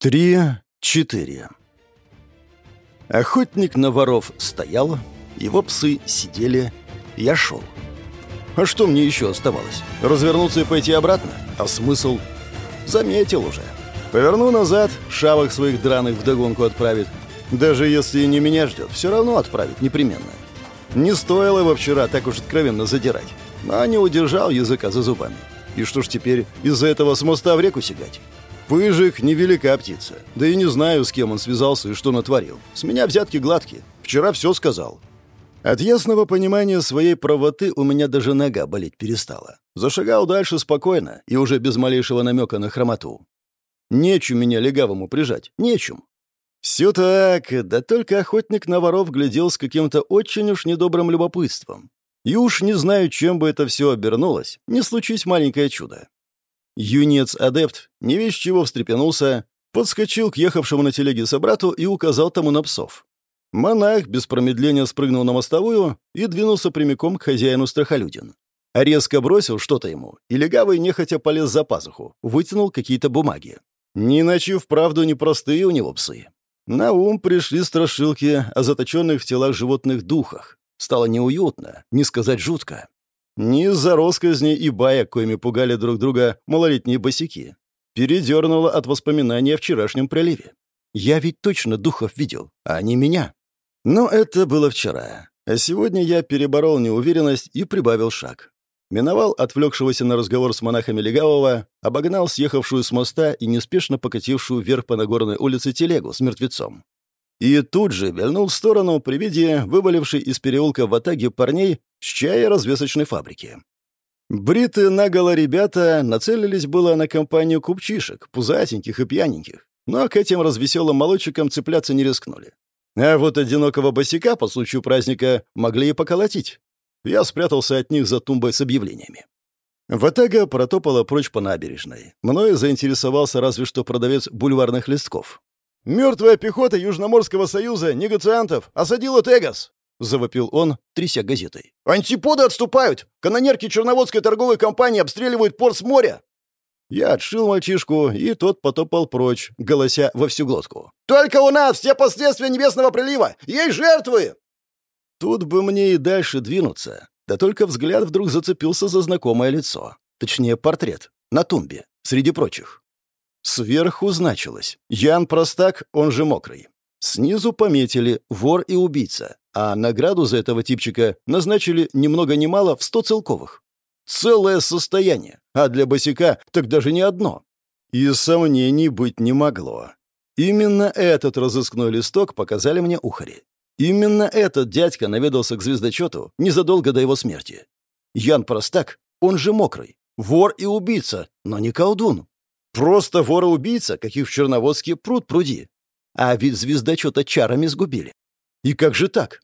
Три, четыре. Охотник на воров стоял, его псы сидели, я шел. А что мне еще оставалось? Развернуться и пойти обратно? А смысл? Заметил уже. Поверну назад, шавок своих драных вдогонку отправит. Даже если и не меня ждет, все равно отправит, непременно. Не стоило его вчера так уж откровенно задирать. Но не удержал языка за зубами. И что ж теперь, из-за этого с моста в реку сигать? Пыжик — невелика птица. Да и не знаю, с кем он связался и что натворил. С меня взятки гладкие. Вчера все сказал. От ясного понимания своей правоты у меня даже нога болеть перестала. Зашагал дальше спокойно и уже без малейшего намека на хромоту. Нечем меня легавому прижать, нечем. Все так, да только охотник на воров глядел с каким-то очень уж недобрым любопытством. И уж не знаю, чем бы это все обернулось, не случись маленькое чудо. Юнец-адепт, не весь чего встрепенулся, подскочил к ехавшему на телеге собрату и указал тому на псов. Монах без промедления спрыгнул на мостовую и двинулся прямиком к хозяину страхолюдин. Резко бросил что-то ему, и легавый нехотя полез за пазуху, вытянул какие-то бумаги. Не иначе вправду непростые у него псы. На ум пришли страшилки о заточенных в телах животных духах. Стало неуютно, не сказать жутко. Не из-за росказней и баек, коими пугали друг друга малолетние босики. Передернуло от воспоминания о вчерашнем проливе. Я ведь точно духов видел, а не меня. Но это было вчера. А сегодня я переборол неуверенность и прибавил шаг. Миновал отвлекшегося на разговор с монахами Легавого, обогнал съехавшую с моста и неспешно покатившую вверх по Нагорной улице телегу с мертвецом. И тут же вильнул в сторону при виде вывалившей из переулка в атаге парней с чая развесочной фабрики. Бритые наголо ребята нацелились было на компанию купчишек, пузатеньких и пьяненьких, но к этим развеселым молодчикам цепляться не рискнули. А вот одинокого босика по случаю праздника могли и поколотить. Я спрятался от них за тумбой с объявлениями. Ватага протопала прочь по набережной. Мною заинтересовался разве что продавец бульварных листков. «Мертвая пехота Южноморского союза негациантов осадила Тегас!» — завопил он, тряся газетой. «Антиподы отступают! Канонерки Черноводской торговой компании обстреливают порт с моря!» Я отшил мальчишку, и тот потопал прочь, голося во всю глотку. «Только у нас все последствия небесного прилива! Есть жертвы!» Тут бы мне и дальше двинуться, да только взгляд вдруг зацепился за знакомое лицо. Точнее, портрет. На тумбе, среди прочих. Сверху значилось «Ян Простак, он же Мокрый». Снизу пометили «Вор и убийца», а награду за этого типчика назначили ни много ни мало в сто целковых. Целое состояние, а для босика так даже не одно. И сомнений быть не могло. Именно этот разыскной листок показали мне ухари. Именно этот дядька наведался к звездочету незадолго до его смерти. Ян Простак, он же Мокрый, вор и убийца, но не колдун. Просто вор и убийца, каких в Черноводске пруд пруди. А ведь звездочета чарами сгубили. И как же так?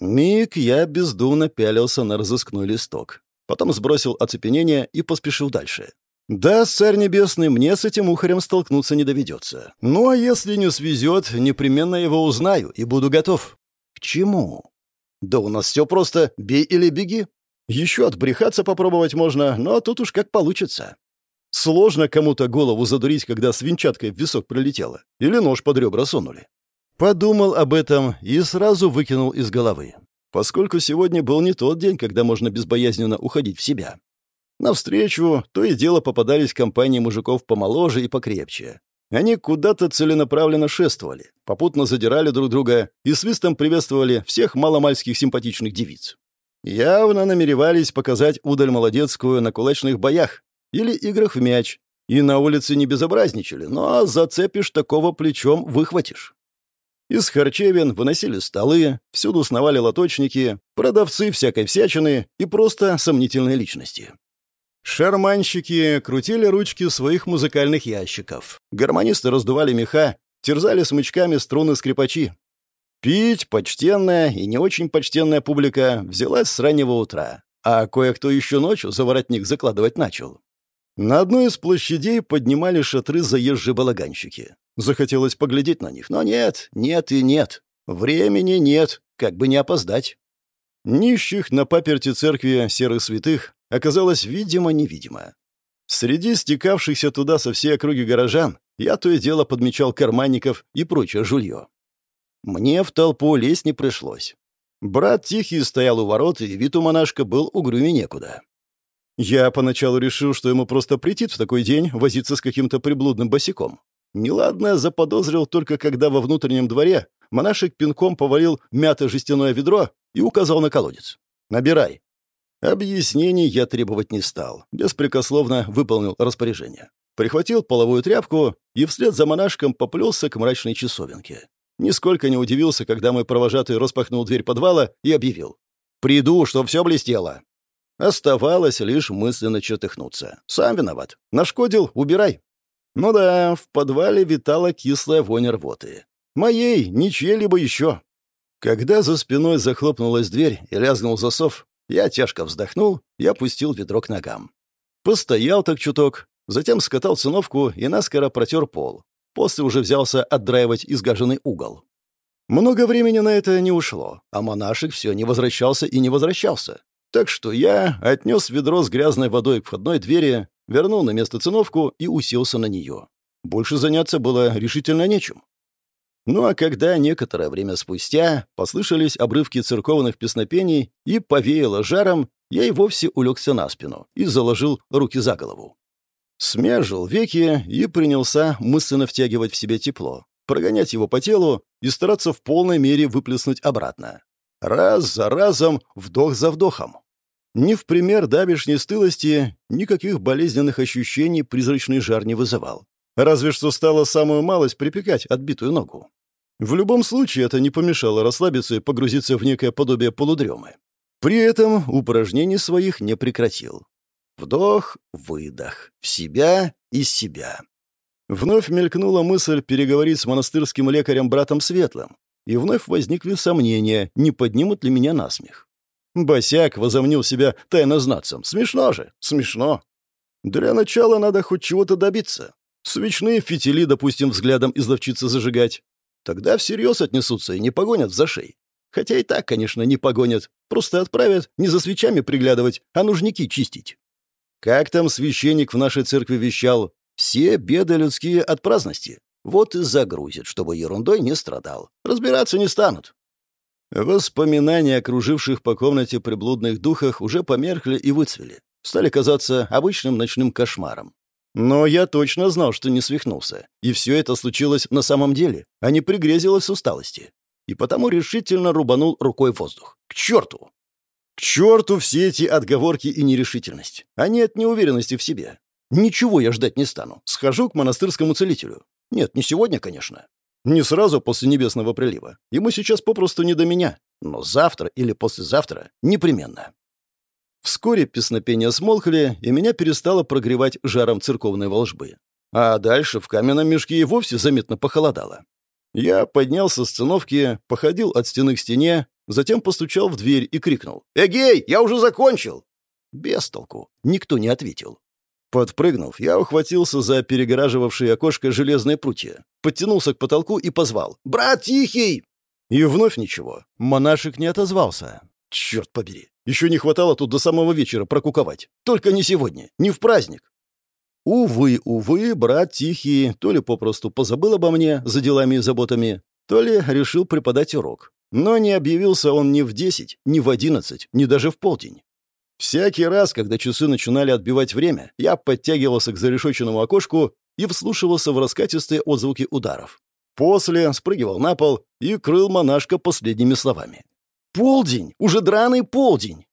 Миг я бездумно пялился на разыскной листок. Потом сбросил оцепенение и поспешил дальше. Да, царь небесный, мне с этим ухарем столкнуться не доведется. Ну а если не свезет, непременно его узнаю и буду готов. К чему? Да у нас все просто бей или беги. Еще отбрехаться попробовать можно, но тут уж как получится. Сложно кому-то голову задурить, когда свинчаткой в висок прилетело. Или нож под ребра сунули. Подумал об этом и сразу выкинул из головы. Поскольку сегодня был не тот день, когда можно безбоязненно уходить в себя. Навстречу то и дело попадались компании мужиков помоложе и покрепче. Они куда-то целенаправленно шествовали, попутно задирали друг друга и свистом приветствовали всех маломальских симпатичных девиц. Явно намеревались показать удаль молодецкую на кулачных боях, или играх в мяч. И на улице не безобразничали, но зацепишь такого плечом выхватишь. Из харчевин выносили столы, всюду сновали лоточники, продавцы всякой всячины и просто сомнительные личности. Шарманщики крутили ручки своих музыкальных ящиков. Гармонисты раздували меха, терзали смычками струны скрипачи. Пить почтенная и не очень почтенная публика взялась с раннего утра, а кое-кто еще ночью за воротник закладывать начал. На одной из площадей поднимали шатры заезжие балаганщики. Захотелось поглядеть на них, но нет, нет и нет. Времени нет, как бы не опоздать. Нищих на паперти церкви серых святых оказалось видимо-невидимо. Среди стекавшихся туда со всей округи горожан я то и дело подмечал карманников и прочее жулье. Мне в толпу лезть не пришлось. Брат Тихий стоял у ворот, и вид у монашка был угрюме некуда. Я поначалу решил, что ему просто претит в такой день возиться с каким-то приблудным босиком. Неладное заподозрил только когда во внутреннем дворе монашек пинком повалил мятое жестяное ведро и указал на колодец. «Набирай». Объяснений я требовать не стал, беспрекословно выполнил распоряжение. Прихватил половую тряпку и вслед за монашком поплелся к мрачной часовенке. Нисколько не удивился, когда мой провожатый распахнул дверь подвала и объявил. «Приду, чтоб все блестело». Оставалось лишь мысленно чертыхнуться. «Сам виноват. Нашкодил — убирай». Ну да, в подвале витала кислая вонь рвоты. Моей, не чьей-либо еще. Когда за спиной захлопнулась дверь и лязгнул засов, я тяжко вздохнул и опустил ведро к ногам. Постоял так чуток, затем скатал циновку и наскоро протер пол. После уже взялся отдраивать изгаженный угол. Много времени на это не ушло, а монашек все не возвращался и не возвращался. Так что я отнес ведро с грязной водой к входной двери, вернул на место циновку и уселся на нее. Больше заняться было решительно нечем. Ну а когда некоторое время спустя послышались обрывки церковных песнопений и повеяло жаром, я и вовсе улегся на спину и заложил руки за голову. Смежил веки и принялся мысленно втягивать в себе тепло, прогонять его по телу и стараться в полной мере выплеснуть обратно. Раз за разом, вдох за вдохом. Ни в пример давишней стылости никаких болезненных ощущений призрачный жар не вызывал. Разве что стало самую малость припекать отбитую ногу. В любом случае это не помешало расслабиться и погрузиться в некое подобие полудремы. При этом упражнений своих не прекратил. Вдох, выдох. В себя, из себя. Вновь мелькнула мысль переговорить с монастырским лекарем братом Светлым, и вновь возникли сомнения, не поднимут ли меня на смех. Босяк возомнил себя тайнознатцем. Смешно же, смешно. Для начала надо хоть чего-то добиться. Свечные фитили, допустим, взглядом изловчиться зажигать. Тогда всерьез отнесутся и не погонят за шеи. Хотя и так, конечно, не погонят. Просто отправят не за свечами приглядывать, а нужники чистить. Как там священник в нашей церкви вещал? Все беды людские от праздности. Вот и загрузит, чтобы ерундой не страдал. Разбираться не станут. Воспоминания о круживших по комнате приблудных духах уже померкли и выцвели. Стали казаться обычным ночным кошмаром. Но я точно знал, что не свихнулся. И все это случилось на самом деле, а не пригрезилось с усталости. И потому решительно рубанул рукой воздух. К черту! К черту все эти отговорки и нерешительность. Они от неуверенности в себе. Ничего я ждать не стану. Схожу к монастырскому целителю. Нет, не сегодня, конечно. Не сразу после небесного прилива. Ему сейчас попросту не до меня. Но завтра или послезавтра непременно. Вскоре песнопения смолкли, и меня перестало прогревать жаром церковной волжбы. А дальше в каменном мешке и вовсе заметно похолодало. Я поднялся с циновки, походил от стены к стене, затем постучал в дверь и крикнул. «Эгей, я уже закончил!» Без толку. Никто не ответил. Подпрыгнув, я ухватился за перегораживавшее окошко железные прутья, подтянулся к потолку и позвал. «Брат Тихий!» И вновь ничего. Монашек не отозвался. Черт побери. Еще не хватало тут до самого вечера прокуковать. Только не сегодня, не в праздник. Увы, увы, брат Тихий то ли попросту позабыл обо мне за делами и заботами, то ли решил преподать урок. Но не объявился он ни в десять, ни в одиннадцать, ни даже в полдень. Всякий раз, когда часы начинали отбивать время, я подтягивался к зарешоченному окошку и вслушивался в раскатистые отзвуки ударов. После спрыгивал на пол и крыл монашка последними словами. «Полдень! Уже драный полдень!»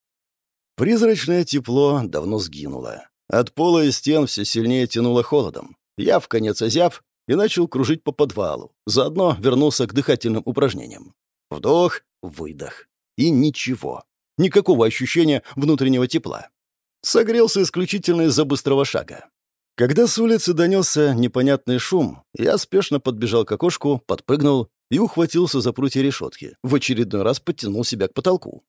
Призрачное тепло давно сгинуло. От пола и стен все сильнее тянуло холодом. Я в конец озяб и начал кружить по подвалу. Заодно вернулся к дыхательным упражнениям. Вдох, выдох. И ничего. Никакого ощущения внутреннего тепла. Согрелся исключительно из-за быстрого шага. Когда с улицы донесся непонятный шум, я спешно подбежал к окошку, подпрыгнул и ухватился за прутья решетки. В очередной раз подтянул себя к потолку.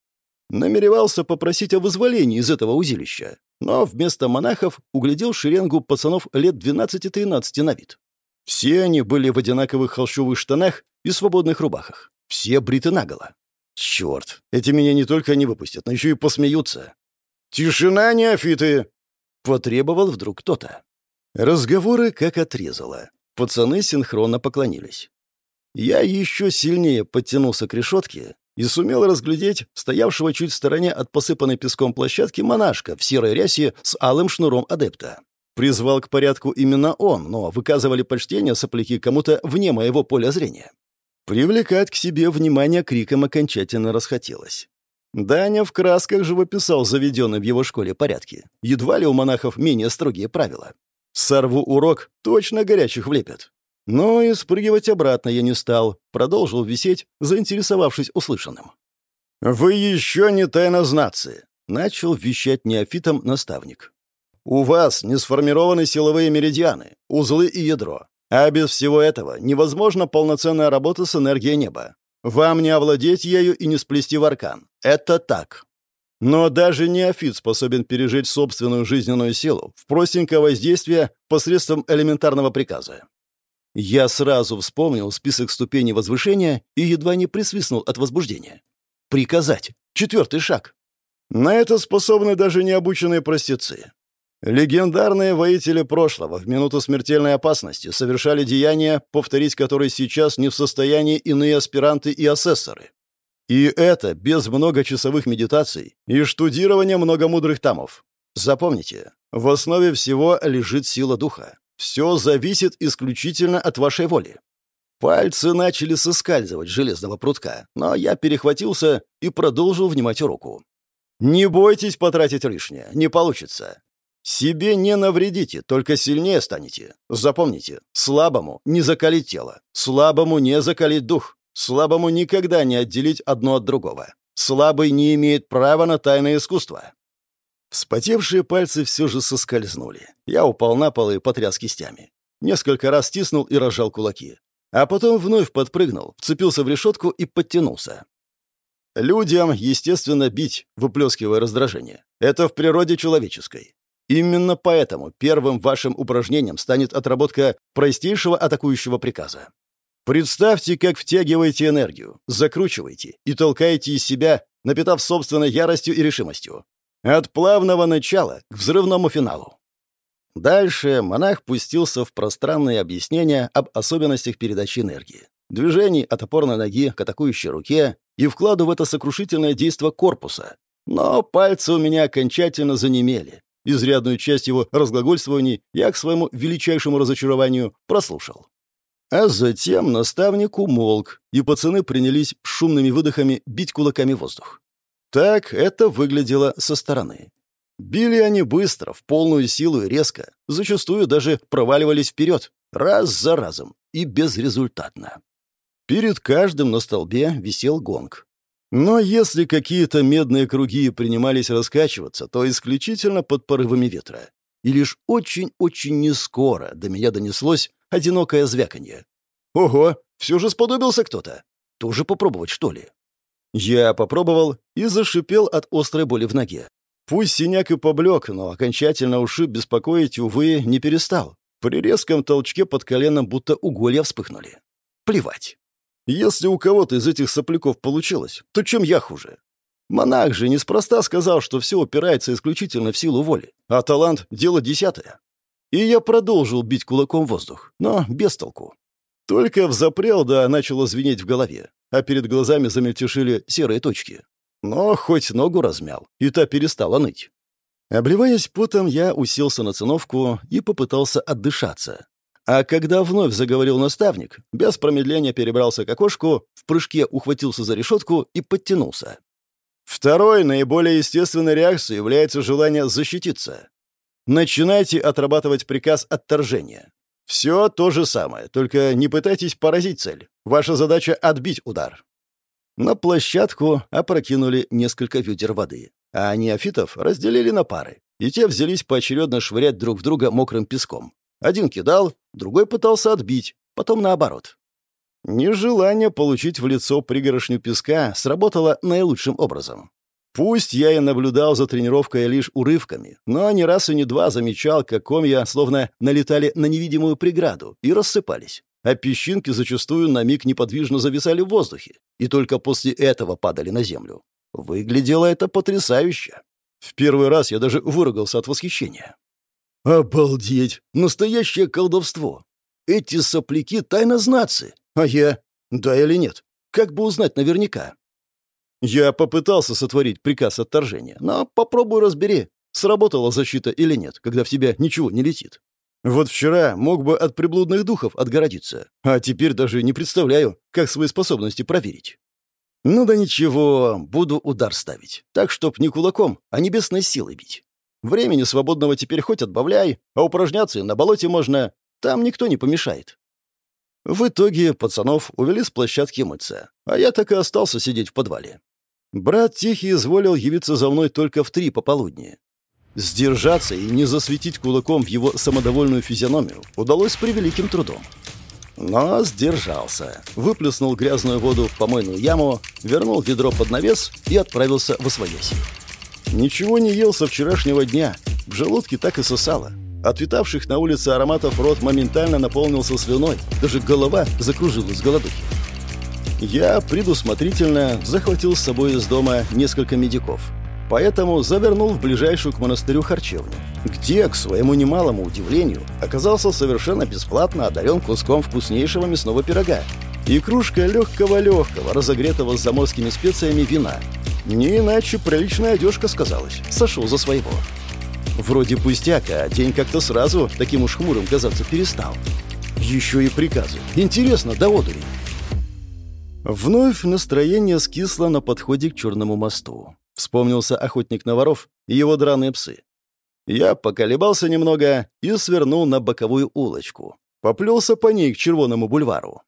Намеревался попросить о вызволении из этого узилища, но вместо монахов углядел шеренгу пацанов лет 12-13 на вид. Все они были в одинаковых холщовых штанах и свободных рубахах. Все бриты наголо. Черт, эти меня не только не выпустят, но еще и посмеются. «Тишина, неофиты!» — потребовал вдруг кто-то. Разговоры как отрезало. Пацаны синхронно поклонились. Я еще сильнее подтянулся к решетке и сумел разглядеть стоявшего чуть в стороне от посыпанной песком площадки монашка в серой рясе с алым шнуром адепта. Призвал к порядку именно он, но выказывали почтение сопляки кому-то вне моего поля зрения. Привлекать к себе внимание криком окончательно расхотелось. Даня в красках живописал заведенный в его школе порядки. Едва ли у монахов менее строгие правила. Сорву урок, точно горячих влепят. Но и спрыгивать обратно я не стал, продолжил висеть, заинтересовавшись услышанным. «Вы еще не тайнознатцы», — начал вещать неофитом наставник. «У вас не сформированы силовые меридианы, узлы и ядро. А без всего этого невозможна полноценная работа с энергией неба. Вам не овладеть ею и не сплести в аркан. Это так. Но даже неофит способен пережить собственную жизненную силу в простенькое воздействие посредством элементарного приказа. Я сразу вспомнил список ступеней возвышения и едва не присвистнул от возбуждения. Приказать. Четвертый шаг. На это способны даже необученные простецы. Легендарные воители прошлого в минуту смертельной опасности совершали деяния, повторить которые сейчас не в состоянии иные аспиранты и асессоры. И это без многочасовых медитаций и штудирования многомудрых тамов. Запомните, в основе всего лежит сила духа. Все зависит исключительно от вашей воли. Пальцы начали соскальзывать с железного прутка, но я перехватился и продолжил внимать руку. Не бойтесь потратить лишнее, не получится. Себе не навредите, только сильнее станете. Запомните, слабому не закалить тело, слабому не закалить дух. Слабому никогда не отделить одно от другого. Слабый не имеет права на тайное искусство. Вспотевшие пальцы все же соскользнули. Я упал на пол и потряс кистями. Несколько раз стиснул и разжал кулаки. А потом вновь подпрыгнул, вцепился в решетку и подтянулся. Людям, естественно, бить, выплескивая раздражение. Это в природе человеческой. Именно поэтому первым вашим упражнением станет отработка простейшего атакующего приказа. Представьте, как втягиваете энергию, закручиваете и толкаете из себя, напитав собственной яростью и решимостью. От плавного начала к взрывному финалу. Дальше монах пустился в пространные объяснения об особенностях передачи энергии, движений от опорной ноги к атакующей руке и вкладу в это сокрушительное действо корпуса. Но пальцы у меня окончательно занемели. Изрядную часть его разглагольствований я к своему величайшему разочарованию прослушал. А затем наставник умолк, и пацаны принялись шумными выдохами бить кулаками воздух. Так это выглядело со стороны. Били они быстро, в полную силу и резко, зачастую даже проваливались вперед, раз за разом, и безрезультатно. Перед каждым на столбе висел гонг. Но если какие-то медные круги принимались раскачиваться, то исключительно под порывами ветра. И лишь очень-очень нескоро до меня донеслось одинокое звяканье. «Ого, все же сподобился кто-то. Тоже попробовать, что ли?» Я попробовал и зашипел от острой боли в ноге. Пусть синяк и поблек, но окончательно ушиб беспокоить, увы, не перестал. При резком толчке под коленом будто уголья вспыхнули. Плевать. Если у кого-то из этих сопляков получилось, то чем я хуже? Монах же неспроста сказал, что все упирается исключительно в силу воли, а талант — дело десятое. И я продолжил бить кулаком воздух, но без толку. Только взапрел, да начало звенеть в голове, а перед глазами замельтешили серые точки. Но хоть ногу размял, и та перестала ныть. Обливаясь потом, я уселся на циновку и попытался отдышаться. А когда вновь заговорил наставник, без промедления перебрался к окошку, в прыжке ухватился за решетку и подтянулся. Второй, наиболее естественной реакцией является желание защититься. Начинайте отрабатывать приказ отторжения. Все то же самое, только не пытайтесь поразить цель. Ваша задача — отбить удар. На площадку опрокинули несколько ведер воды, а неофитов разделили на пары, и те взялись поочередно швырять друг в друга мокрым песком. Один кидал, другой пытался отбить, потом наоборот. Нежелание получить в лицо пригорошню песка сработало наилучшим образом. Пусть я и наблюдал за тренировкой лишь урывками, но ни раз и не два замечал, как комья словно налетали на невидимую преграду и рассыпались, а песчинки зачастую на миг неподвижно зависали в воздухе и только после этого падали на землю. Выглядело это потрясающе. В первый раз я даже выругался от восхищения. «Обалдеть! Настоящее колдовство!» Эти сопляки тайнознатцы. А я? Да или нет? Как бы узнать наверняка? Я попытался сотворить приказ отторжения, но попробуй разбери, сработала защита или нет, когда в тебя ничего не летит. Вот вчера мог бы от приблудных духов отгородиться, а теперь даже не представляю, как свои способности проверить. Ну да ничего, буду удар ставить. Так, чтоб не кулаком, а небесной силой бить. Времени свободного теперь хоть отбавляй, а упражняться на болоте можно. Там никто не помешает. В итоге пацанов увели с площадки мыться, а я так и остался сидеть в подвале. Брат Тихий изволил явиться за мной только в три пополудни. Сдержаться и не засветить кулаком в его самодовольную физиономию удалось с превеликим трудом. Но сдержался. Выплеснул грязную воду в помойную яму, вернул ведро под навес и отправился в освояси. Ничего не ел со вчерашнего дня. В желудке так и сосало. От витавших на улице ароматов рот моментально наполнился слюной. Даже голова закружилась с голодухи. Я предусмотрительно захватил с собой из дома несколько медиков – поэтому завернул в ближайшую к монастырю харчевню, где, к своему немалому удивлению, оказался совершенно бесплатно одарен куском вкуснейшего мясного пирога и кружка легкого-легкого, разогретого с заморскими специями вина. Не иначе приличная одежка сказалась, сошел за своего. Вроде пустяка, а день как-то сразу таким уж хмурым казаться перестал. Еще и приказы. Интересно, до одури. Вновь настроение скисло на подходе к Черному мосту. Вспомнился охотник на воров и его драные псы. Я поколебался немного и свернул на боковую улочку. Поплелся по ней к Червоному бульвару.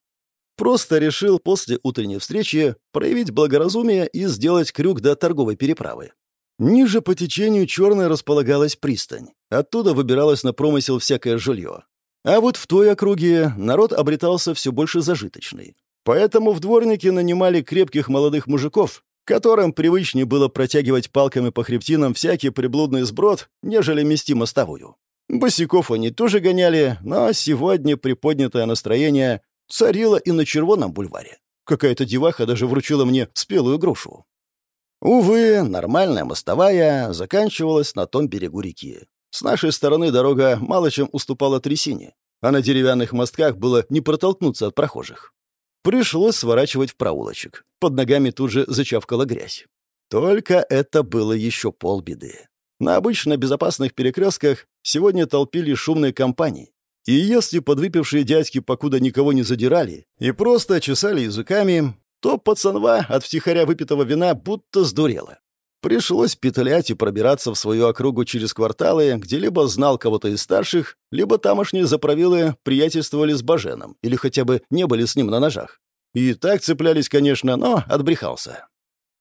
Просто решил после утренней встречи проявить благоразумие и сделать крюк до торговой переправы. Ниже по течению Черной располагалась пристань. Оттуда выбиралось на промысел всякое жилье. А вот в той округе народ обретался все больше зажиточный. Поэтому в дворники нанимали крепких молодых мужиков, которым привычнее было протягивать палками по хребтинам всякий приблудный сброд, нежели мести мостовую. Босиков они тоже гоняли, но сегодня приподнятое настроение царило и на Червоном бульваре. Какая-то деваха даже вручила мне спелую грушу. Увы, нормальная мостовая заканчивалась на том берегу реки. С нашей стороны дорога мало чем уступала трясине, а на деревянных мостках было не протолкнуться от прохожих. Пришлось сворачивать в проулочек. Под ногами тут же зачавкала грязь. Только это было еще полбеды. На обычно безопасных перекрестках сегодня толпили шумные компании. И если подвыпившие дядьки покуда никого не задирали и просто чесали языками, то пацанва от втихаря выпитого вина будто сдурела. Пришлось петлять и пробираться в свою округу через кварталы, где либо знал кого-то из старших, либо тамошние заправилы приятельствовали с Баженом или хотя бы не были с ним на ножах. И так цеплялись, конечно, но отбрехался.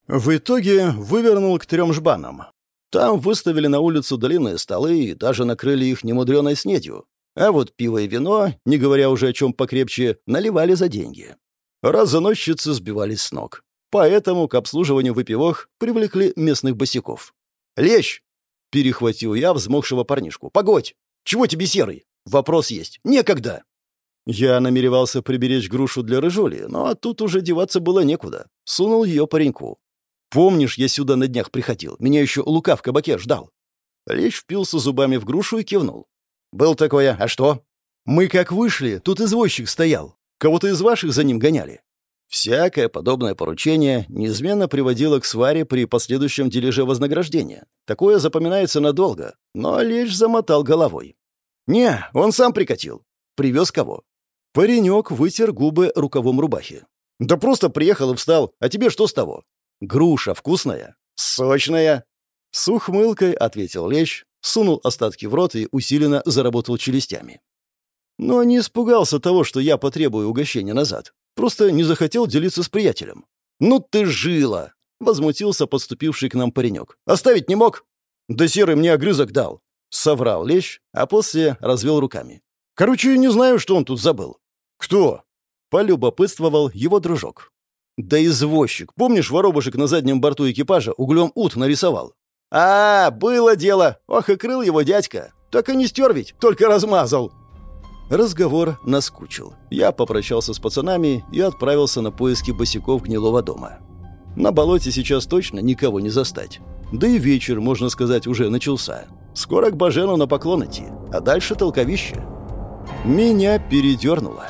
В итоге вывернул к трем жбанам. Там выставили на улицу длинные столы и даже накрыли их немудреной снедью. А вот пиво и вино, не говоря уже о чем покрепче, наливали за деньги. Разоносчицы сбивались с ног. Поэтому к обслуживанию выпивок привлекли местных босиков. «Лещ!» — перехватил я взмокшего парнишку. «Погодь! Чего тебе серый? Вопрос есть. Некогда!» Я намеревался приберечь грушу для рыжоли, но тут уже деваться было некуда. Сунул ее пареньку. «Помнишь, я сюда на днях приходил? Меня еще Лука в кабаке ждал». Лещ впился зубами в грушу и кивнул. «Был такое. А что?» «Мы как вышли, тут извозчик стоял. Кого-то из ваших за ним гоняли. Всякое подобное поручение неизменно приводило к сваре при последующем дележе вознаграждения. Такое запоминается надолго, но лишь замотал головой. «Не, он сам прикатил. Привез кого?» Паренек вытер губы рукавом рубахи. «Да просто приехал и встал. А тебе что с того?» «Груша вкусная?» «Сочная!» С ухмылкой ответил Лещ, сунул остатки в рот и усиленно заработал челюстями. Но не испугался того, что я потребую угощения назад. Просто не захотел делиться с приятелем. «Ну ты жила!» — возмутился подступивший к нам паренек. «Оставить не мог?» «Да серый мне огрызок дал!» — соврал лещ, а после развел руками. «Короче, не знаю, что он тут забыл». «Кто?» — полюбопытствовал его дружок. «Да извозчик. Помнишь, воробушек на заднем борту экипажа углем ут нарисовал?» «А, было дело. Ох, и крыл его дядька. Так и не стер ведь, только размазал». Разговор наскучил. Я попрощался с пацанами и отправился на поиски босиков гнилого дома. На болоте сейчас точно никого не застать. Да и вечер, можно сказать, уже начался. Скоро к Бажену на поклон идти, а дальше толковище. Меня передернуло.